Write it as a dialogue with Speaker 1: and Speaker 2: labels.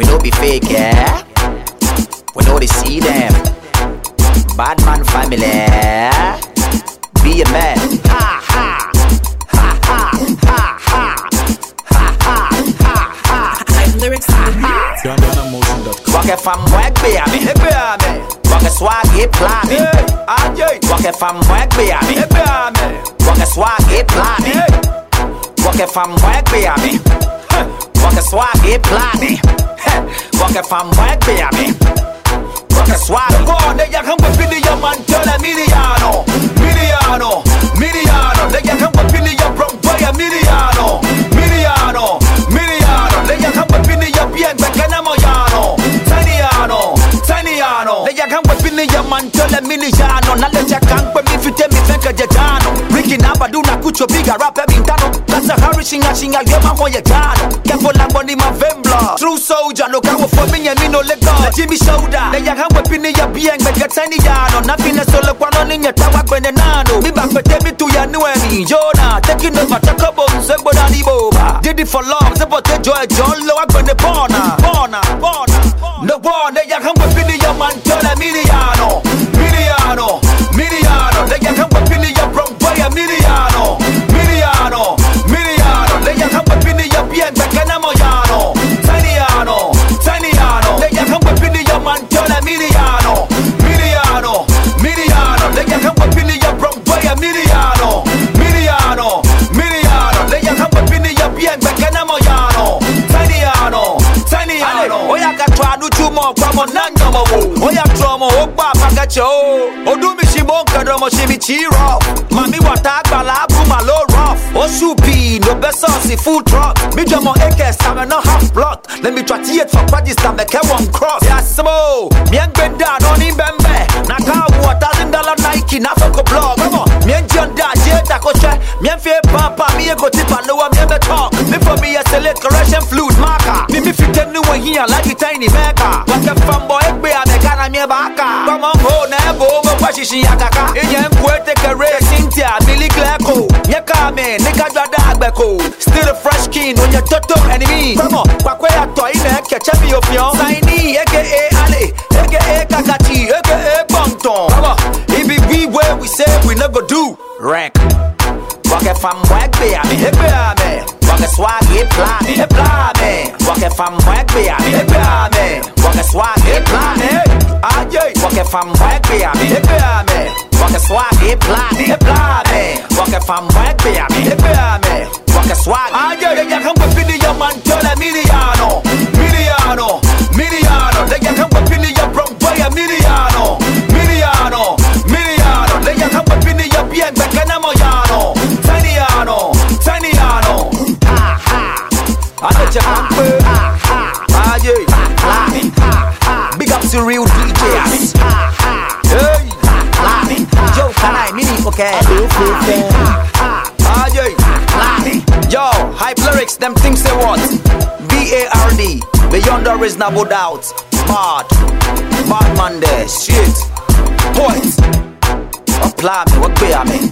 Speaker 1: We know be fake, yeah. We know they see them. Bad man family. Be a man. Ha ha. Ha ha. Ha ha. Ha ha. Ha ha.
Speaker 2: Lyrics the beat.
Speaker 3: GhanaMotion.com.
Speaker 1: Wake fam be a me. Be a me. Wake swag hit plan me. Wake fam wek be a me. Be a me. Wake swag hit plan me. Wake fam wek be a swag hit plan fam wek be a me. Wake swag. Go on, they can go pin your man tell a miliano. Miliano. Miliano. They can go pin your bro boy a miliano. Miliano. Miliano. They can go pin your bien bekana moyano. Taniano. Taniano. They can go pin your man tell a miliano. Na let ya kan pe mi fite mi fenka jejano. Ricky namba do na kucho biga rap e bintano. Kasa hari shinga shinga yema ho ye jano. Careful lambo ni mavembla. True soldier look how for me and me no let go. Na Jimmy shoulder. They ya kan we pin your bien beka taniano. Na fina solo kwano ni ya tawa kwene nano. Mi back pete mi tu ya nuwe ni Jonah. Taking over takobo nsegbo na di boba. Did it for long. Sebo te joy jolo wa kwene ogba pakacho. Odumi shimo nkado mo shimi chiro. Mami wata agbala abu ma low rough. Osupi no beso si full truck. Mi jomo akes I'm no half block. Try to it for practice make one cross. Yasmo. Mi benda no ni bembe. Na ka wa thousand dollar Nike na foko blog. Come on. Mi enjonda je da ko che. Mi fie papa mi go tipa no wa mi be talk. Me for me a select correction fluid marker. Mi mi fit new one here like a tiny maker. Like a fanboy egbe a me kana mi baka. Come on ho na shishi akaka. Enye nkwete kere Cynthia Billy. Nye kame nika jwada agbeko. Still fresh king to ine keche mi opion. Saini aka Ale, aka Kakati, aka on, it be we say we no go do. Rank. Wake fam wek be a me, he be a me. Plan me, a me, Wake swag he plan me. Ah yeah. Wake fam wek be a me, he be a me. Wake swag he plan me, he plan me. Wake fam wek be a me, he be a me. Wake swag. Yeah, yeah. Come with your man, tell a miliano, miliano, miliano. Can come with me, your bro boy, a miliano, miliano, miliano. Can come with your bien, becana moyano, taniano, taniano. Ha ha. Can pay. Ha ha. Up real DJs. Hey. Laughing. Joe, can I mini okay? Yo, hype lyrics, them things they want. B A R D. Beyond a reasonable doubt. Bad. Bad man there. Shit. Point. Apply me. What pay I mean?